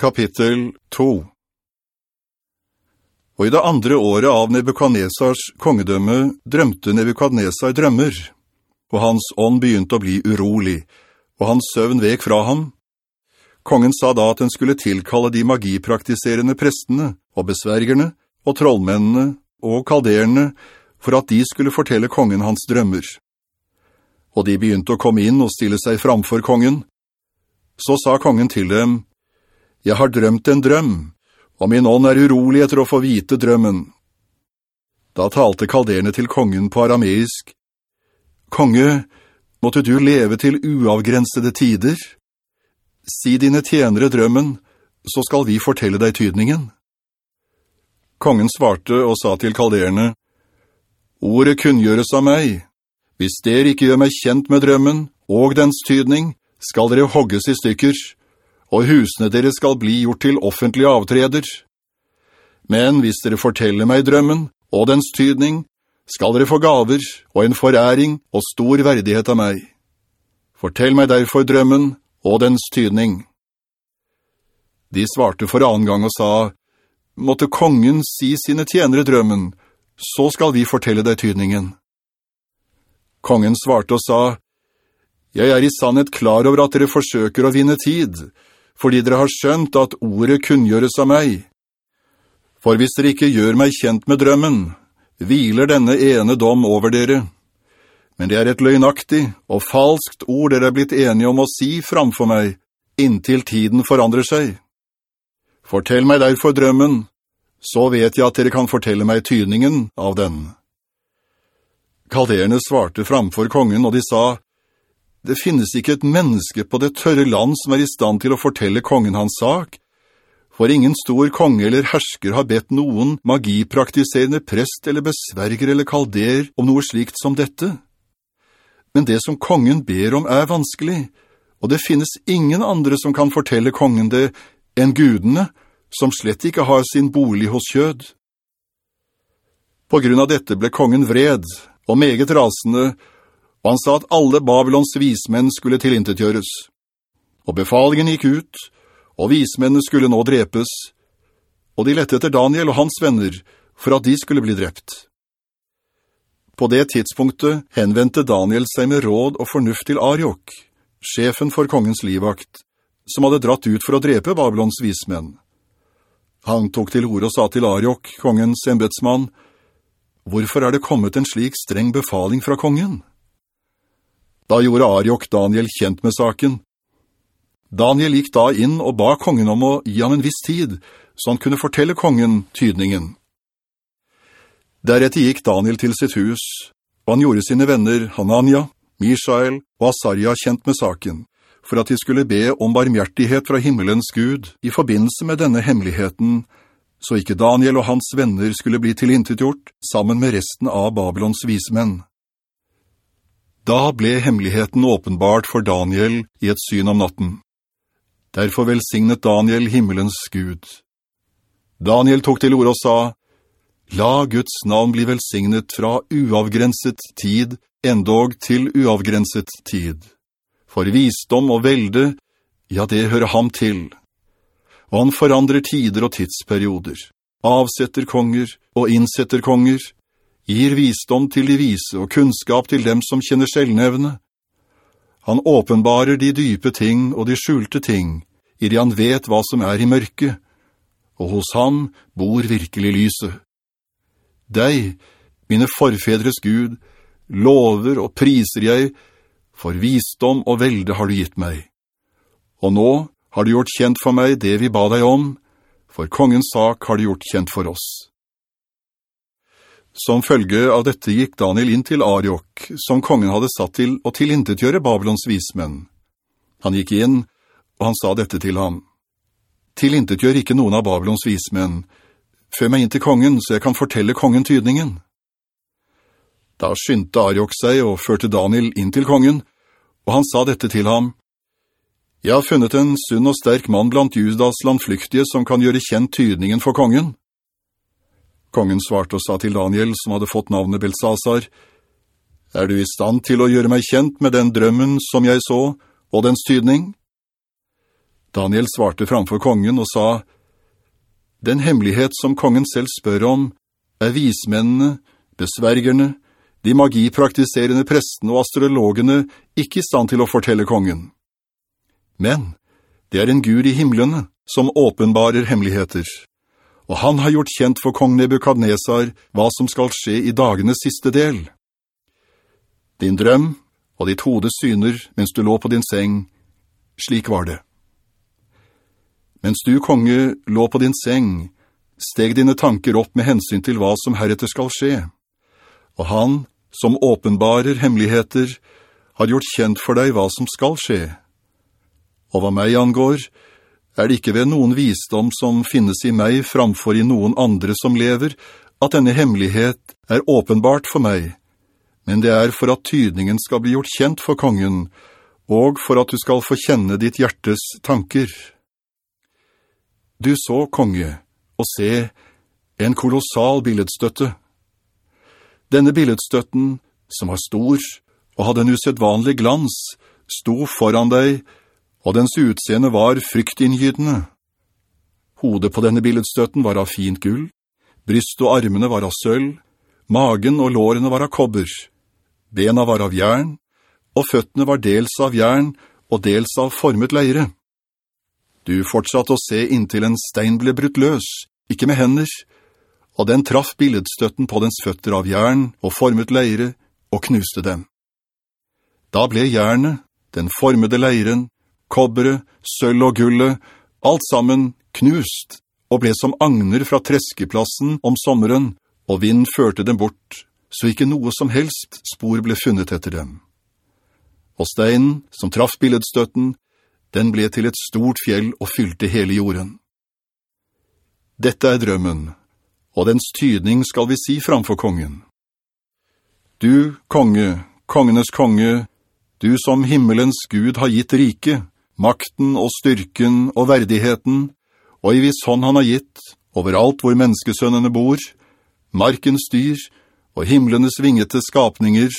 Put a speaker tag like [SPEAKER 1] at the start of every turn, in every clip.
[SPEAKER 1] Kapittel 2 Og i det andre året av Nebukadnesars kongedømme drømte Nebukadnesar drømmer, og hans ånd begynte å bli urolig, og hans søvn vek fra ham. Kongen sa da at han skulle tilkalle de magipraktiserende prestene, og besvergerne, og trollmennene, og kalderene, for at de skulle fortelle kongen hans drømmer. Og de begynte å komme inn og stille seg framfor kongen. Så sa kongen til dem, «Jeg har drømt en drøm, og min ånd er urolig etter å få vite drømmen. Da talte kalderne til kongen på arameisk. Konge, måtte du leve til uavgrensede tider? Si dine tjenere drømmen, så skal vi fortelle deg tydningen. Kongen svarte og sa til kalderne, Ordet kunngjøres av meg. Hvis dere ikke gjør meg kjent med drømmen og dens tydning, skal dere hogges i stykker, og husene deres skal bli gjort til offentlige avtreder. Men hvis dere forteller meg drømmen og dens tydning, skal dere få gaver og en foræring og stor verdighet av meg. Fortell meg derfor drømmen og dens tydning. De svarte for annen gang og sa, «Måtte kongen si sine tjenere drømmen, så skal vi fortelle deg tydningen.» Kongen svarte og sa, «Jeg er i sannhet klar over at dere forsøker å vinne tid, fordi dere har skjønt at ordet kunngjøres av meg. For hvis dere ikke gjør meg kjent med drømmen, hviler denne ene dom over dere. Men det er et løgnaktig og falskt ord dere er blitt enige om å si framfor meg, inntil tiden forandrer seg. Fortell meg derfor drømmen, så vet jeg at dere kan fortelle meg tydningen av den. Kalderene svarte framfor kongen, og de sa, det finnes ikke et menneske på det tørre land som er i stand til å fortelle kongen hans sak, for ingen stor konge eller hersker har bedt noen magipraktiserende prest eller besverger eller kalder om noe slikt som dette. Men det som kongen ber om er vanskelig, og det finnes ingen andre som kan fortelle kongen det enn gudene, som slett ikke har sin bolig hos kjød. På grunn av dette ble kongen vred, og meget rasende, og han sa at alle Babylons vismenn skulle tilintetgjøres. Og befalingen gikk ut, og vismennene skulle nå drepes, og de lette etter Daniel og hans venner for at de skulle bli drept. På det tidspunktet henvendte Daniel seg med råd og fornuft til Ariok, sjefen for kongens livvakt, som hadde dratt ut for å drepe Babylons vismenn. Han tok til ord og sa til Ariok, kongens embedsmann, «Hvorfor er det kommet en slik streng befaling fra kongen?» Da gjorde Ariok Daniel kjent med saken. Daniel gikk da inn og ba kongen om å gi ham en viss tid, så han kunne fortelle kongen tydningen. Deretter gikk Daniel til sitt hus, og han gjorde sine venner Hanania, Mishael og Asarja kjent med saken, for at de skulle be om barmhjertighet fra himmelens Gud i forbindelse med denne hemmeligheten, så ikke Daniel og hans venner skulle bli tilintetgjort sammen med resten av Babylons vismenn. Da ble hemmeligheten åpenbart for Daniel i et syn om natten. Derfor velsignet Daniel himmelens Gud. Daniel tok til ord og sa, «La Guds navn bli velsignet fra uavgrenset tid, endog til uavgrenset tid. For visdom og velde, ja, det hører ham til. Og han forandrer tider og tidsperioder, avsetter konger og innsetter konger, gir visdom til de vise og kunnskap til dem som kjenner selvnevne. Han åpenbarer de dype ting og de skjulte ting, i det han vet hva som er i mørket, og hos ham bor virkelig lyset. Deg, mine forfedres Gud, lover og priser jeg, for visdom og velde har du gitt meg. Og nå har du gjort kjent for meg det vi ba deg om, for kongens sak har du gjort kjent for oss.» Som følge av dette gikk Daniel inn til Ariok, som kongen hadde satt til å tilintetgjøre Babylons vismenn. Han gikk inn, og han sa dette til ham. Tilintetgjør ikke noen av Babylons vismenn. Før meg inn til kongen, så jeg kan fortelle kongen tydningen. Da skyndte Ariok seg og førte Daniel inn til kongen, og han sa dette til ham. Jeg har funnet en sunn og sterk mann blant Judas landflyktige som kan gjøre kjent tydningen for kongen. Kongen svarte og sa til Daniel, som hadde fått navnet Belsasar, «Er du i stand til å gjøre meg kjent med den drømmen som jeg så, og dens tydning?» Daniel svarte framfor kongen og sa, «Den hemmelighet som kongen selv spør om, er vismennene, besvergerne, de magipraktiserende prestene og astrologene ikke i stand til å fortelle kongen. Men det er en Gud i himmelene som åpenbarer hemmeligheter, og han har gjort kjent for kong Nebukadnesar hva som skal skje i dagenes siste del. Din drøm og ditt hode syner mens du lå på din seng, slik var det. Mens du, konge, lå på din seng, steg dine tanker opp med hensyn til hva som heretter skal skje. Og han, som åpenbarer hemmeligheter, har gjort kjent for deg hva som skal skje. Og hva meg angår, er det ikke ved noen visdom som finnes i meg framfor i noen andre som lever, at denne hemmelighet er åpenbart for meg, men det er for at tydningen skal bli gjort kjent for kongen, og for at du skal få kjenne ditt hjertes tanker. Du så, konge, og se, en kolossal billedstøtte, denne billedstøtten, som var stor og hadde en usedvanlig glans, sto foran deg, og dens utseende var fryktinngytende. Hodet på denne billedstøtten var av fint gull, bryst og armene var av sølv, magen og lårene var av kobber, bena var av jern, og føttene var dels av jern og dels av formet leire. Du fortsatte å se inntil en stein ble brutt løs, ikke med hender, og den traff billedstøtten på dens føtter av jern og formet leire og knuste dem. Da ble jernet, den formede leiren, kobberet, sølv og gullet, alt sammen knust, og ble som agner fra treskeplassen om sommeren, og vind førte dem bort, så ikke noe som helst spor ble funnet etter dem. Og steinen, som traff billedstøtten, den ble til et stort fjell og fylte hele jorden. Dette er drømmen, og dens tydning skal vi si framfor kongen. Du, konge, kongenes konge, du som himmelens Gud har gitt rike, makten og styrken og verdigheten, og i viss hånd han har gitt, overalt hvor menneskesønnene bor, markens dyr og himmelenes vingete skapninger,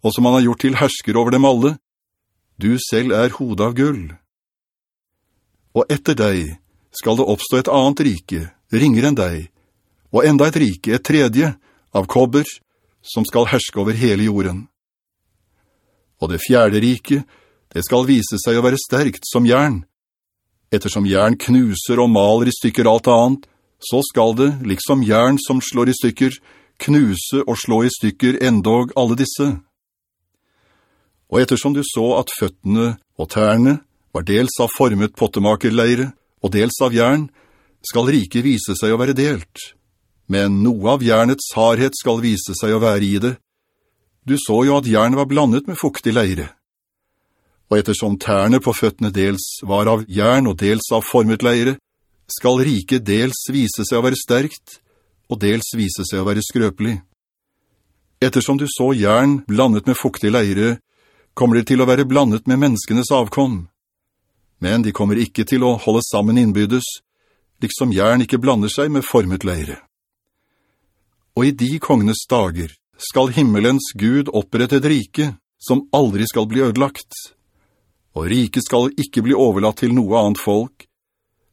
[SPEAKER 1] og som han har gjort til hersker over dem alle, du selv er hodet av gull. Og etter deg skal det oppstå et annet rike, ringer enn deg, og enda et rike, et tredje, av kobber, som skal herske over hele jorden. Og det fjerde rike, det skal vise seg å være sterkt som jern. Ettersom jern knuser og maler i stykker alt annet, så skal det, liksom jern som slår i stykker, knuse og slå i stykker endog alle disse. Og ettersom du så at føttene og tærne var dels av formet pottemakerleire og dels av jern, skal riket vise seg å være delt men noe av jernets hardhet skal vise seg å være i det. Du så jo at jern var blandet med fuktig leire. Og ettersom tærne på føttene dels var av jern og dels av formet leire, skal riket dels vise seg å være sterkt, og dels vise seg å være skrøpelig. Ettersom du så jern blandet med fuktig leire, kommer det til å være blandet med menneskenes avkom. Men de kommer ikke til å holde sammen innbydes, liksom jern ikke blander seg med formet leire og i de kongenes dager skal himmelens Gud opprette et rike som aldri skal bli ødelagt. Og riket skal ikke bli overlatt til noe annet folk.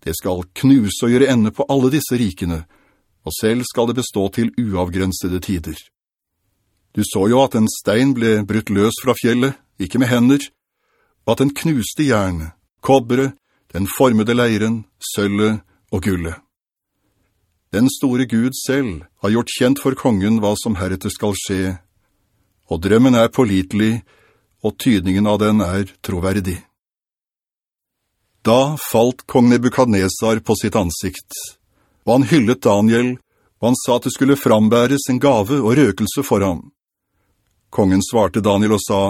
[SPEAKER 1] Det skal knuse og gjøre ende på alle disse rikene, og selv skal det bestå til uavgrensede tider. Du så jo at en stein ble brutt løs fra fjellet, ikke med hender, og at den knuste jern, kobberet, den formede leiren, sølvet og gullet. Den store Gud selv har gjort kjent for kongen hva som heretter skal skje, og drømmen er pålitelig, og tydningen av den er troverdig. Da falt kong Nebukadnesar på sitt ansikt, og han hyllet Daniel, og han sa at det skulle frambæres en gave og røkelse for ham. Kongen svarte Daniel og sa,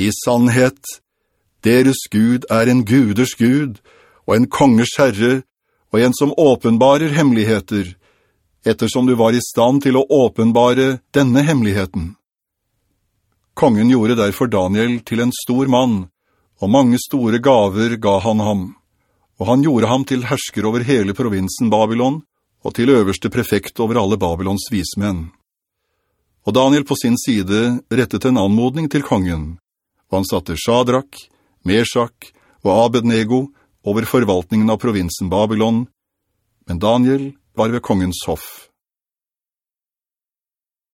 [SPEAKER 1] «I sannhet, deres Gud er en guders Gud, og en kongers herre, og en som åpenbarer hemmeligheter, ettersom du var i stand til å åpenbare denne hemmeligheten. Kongen gjorde derfor Daniel til en stor mann, og mange store gaver ga han ham, og han gjorde ham til hersker over hele provinsen Babylon, og til øverste prefekt over alle Babylons vismenn. Og Daniel på sin side rettet en anmodning til kongen, og han satte Shadrach, Meshach og Abednego over forvaltningen av provinsen Babylon, men Daniel var ved kongens hoff.